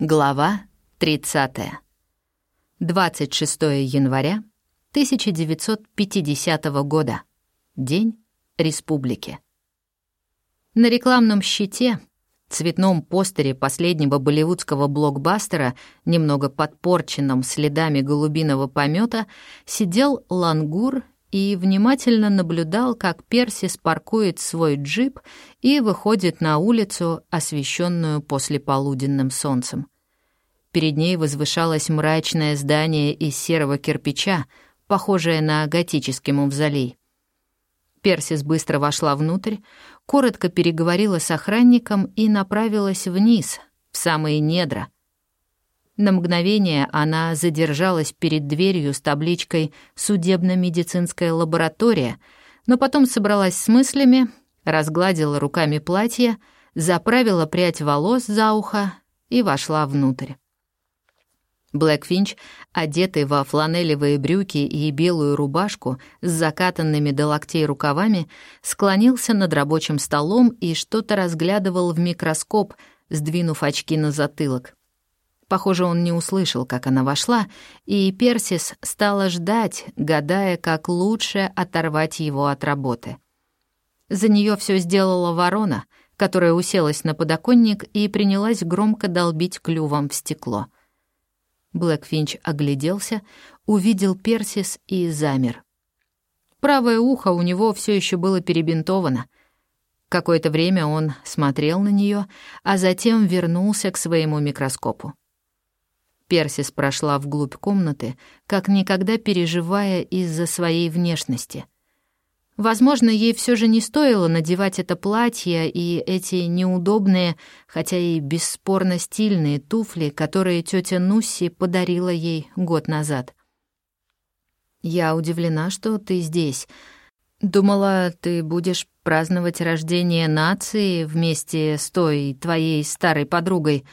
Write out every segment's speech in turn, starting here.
Глава 30. 26 января 1950 года. День Республики. На рекламном щите, цветном постере последнего болливудского блокбастера, немного подпорченном следами голубиного помета, сидел лангур и внимательно наблюдал, как Персис паркует свой джип и выходит на улицу, освещенную послеполуденным солнцем. Перед ней возвышалось мрачное здание из серого кирпича, похожее на готический мавзолей. Персис быстро вошла внутрь, коротко переговорила с охранником и направилась вниз, в самые недра — на мгновение она задержалась перед дверью с табличкой «Судебно-медицинская лаборатория», но потом собралась с мыслями, разгладила руками платье, заправила прядь волос за ухо и вошла внутрь. Блэк Финч, одетый во фланелевые брюки и белую рубашку с закатанными до локтей рукавами, склонился над рабочим столом и что-то разглядывал в микроскоп, сдвинув очки на затылок. Похоже, он не услышал, как она вошла, и Персис стала ждать, гадая, как лучше оторвать его от работы. За нее все сделала ворона, которая уселась на подоконник и принялась громко долбить клювом в стекло. Блэкфинч огляделся, увидел Персис и замер. Правое ухо у него все еще было перебинтовано. Какое-то время он смотрел на нее, а затем вернулся к своему микроскопу. Персис прошла вглубь комнаты, как никогда переживая из-за своей внешности. Возможно, ей все же не стоило надевать это платье и эти неудобные, хотя и бесспорно стильные туфли, которые тетя Нусси подарила ей год назад. «Я удивлена, что ты здесь. Думала, ты будешь праздновать рождение нации вместе с той твоей старой подругой»,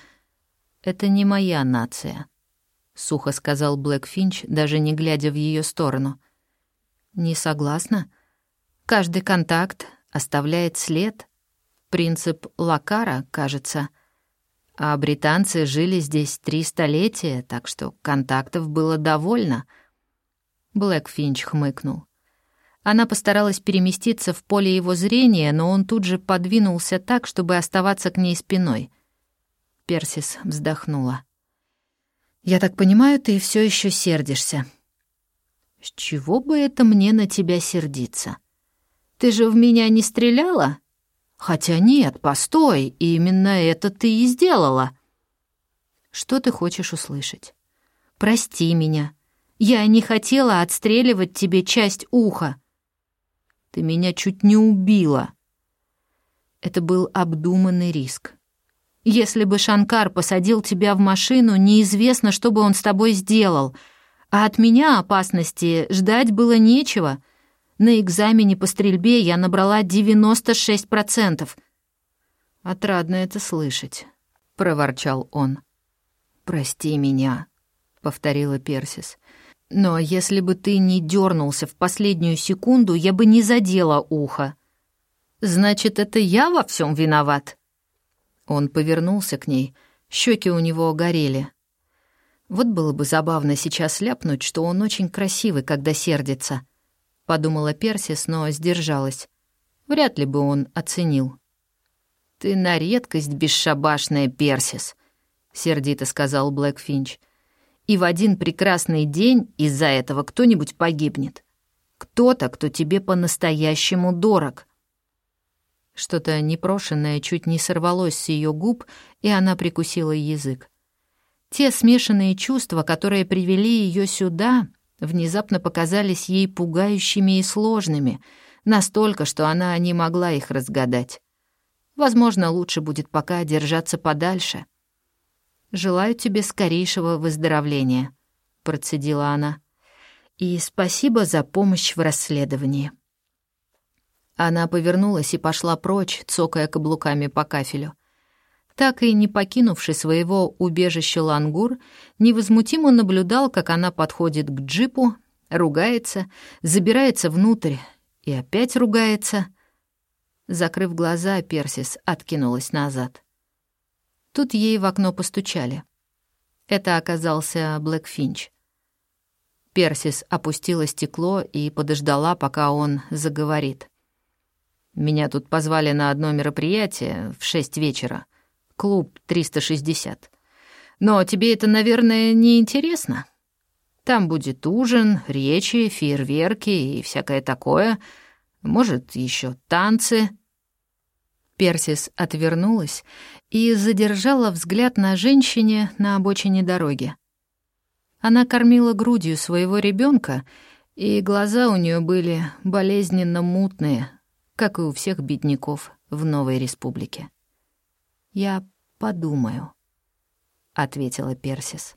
«Это не моя нация», — сухо сказал Блэк Финч, даже не глядя в ее сторону. «Не согласна? Каждый контакт оставляет след. Принцип Лакара, кажется. А британцы жили здесь три столетия, так что контактов было довольно». Блэк Финч хмыкнул. Она постаралась переместиться в поле его зрения, но он тут же подвинулся так, чтобы оставаться к ней спиной — Персис вздохнула. «Я так понимаю, ты все еще сердишься». «С чего бы это мне на тебя сердиться? Ты же в меня не стреляла?» «Хотя нет, постой, именно это ты и сделала». «Что ты хочешь услышать?» «Прости меня. Я не хотела отстреливать тебе часть уха». «Ты меня чуть не убила». Это был обдуманный риск. Если бы Шанкар посадил тебя в машину, неизвестно, что бы он с тобой сделал. А от меня опасности ждать было нечего. На экзамене по стрельбе я набрала 96%. «Отрадно это слышать», — проворчал он. «Прости меня», — повторила Персис. «Но если бы ты не дернулся в последнюю секунду, я бы не задела ухо». «Значит, это я во всем виноват?» Он повернулся к ней, щеки у него горели. Вот было бы забавно сейчас ляпнуть, что он очень красивый, когда сердится. Подумала Персис, но сдержалась. Вряд ли бы он оценил. «Ты на редкость бесшабашная, Персис», — сердито сказал Блэк Финч. «И в один прекрасный день из-за этого кто-нибудь погибнет. Кто-то, кто тебе по-настоящему дорог». Что-то непрошенное чуть не сорвалось с ее губ, и она прикусила язык. Те смешанные чувства, которые привели ее сюда, внезапно показались ей пугающими и сложными, настолько, что она не могла их разгадать. Возможно, лучше будет пока держаться подальше. «Желаю тебе скорейшего выздоровления», — процедила она. «И спасибо за помощь в расследовании». Она повернулась и пошла прочь, цокая каблуками по кафелю. Так и не покинувший своего убежища Лангур, невозмутимо наблюдал, как она подходит к джипу, ругается, забирается внутрь и опять ругается. Закрыв глаза, Персис откинулась назад. Тут ей в окно постучали. Это оказался Блэк Финч. Персис опустила стекло и подождала, пока он заговорит. «Меня тут позвали на одно мероприятие в шесть вечера. Клуб 360. Но тебе это, наверное, не интересно. Там будет ужин, речи, фейерверки и всякое такое. Может, еще танцы». Персис отвернулась и задержала взгляд на женщине на обочине дороги. Она кормила грудью своего ребенка, и глаза у нее были болезненно мутные, как и у всех бедняков в Новой Республике. «Я подумаю», — ответила Персис.